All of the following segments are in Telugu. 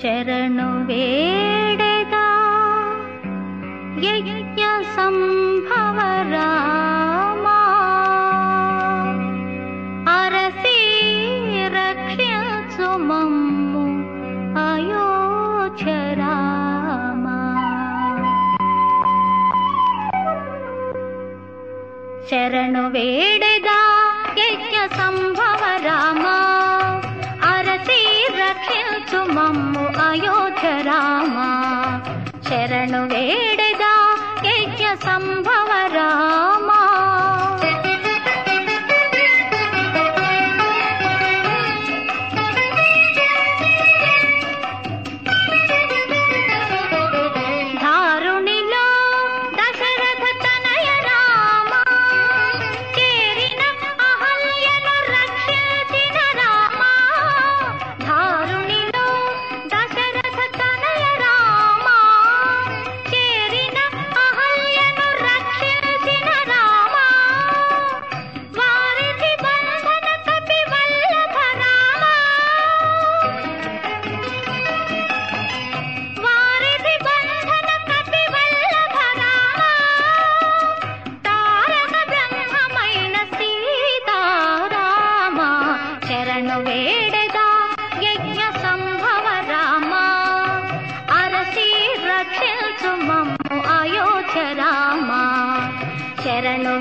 शरणवेडदा यज्ञसंभव रामारसि रक्षोमम् अयो च राम शरणवेडे రామ శరణు వే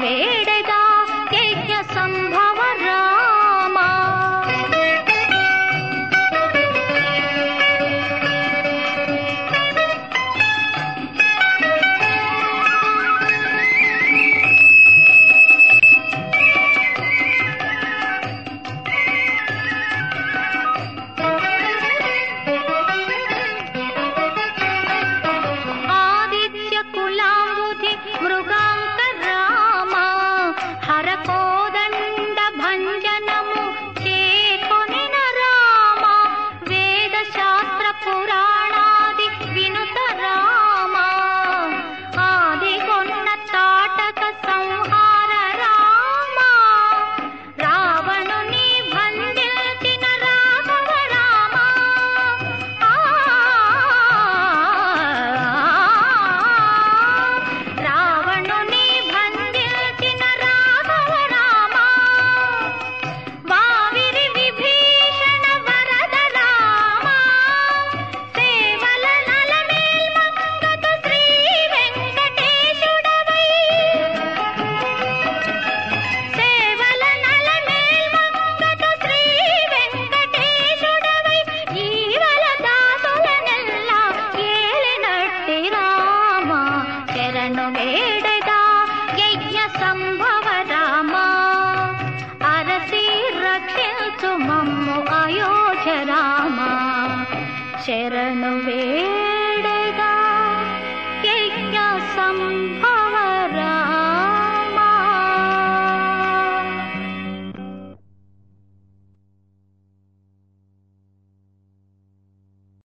వేడగా యజ్ఞ సంభవ రామ. ఆదిత్య కులాంబుధి మృగ ಶರಣು ಬೇಡದ ಯಜ್ಞ ಸಂಭವ ರಾಮ ಅರಸಿ ರಕ್ಷಿಸು ಮಮ್ಮು ಅಯೋಧ್ಯ ರಾಮ ಶರಣು ಬೇಡ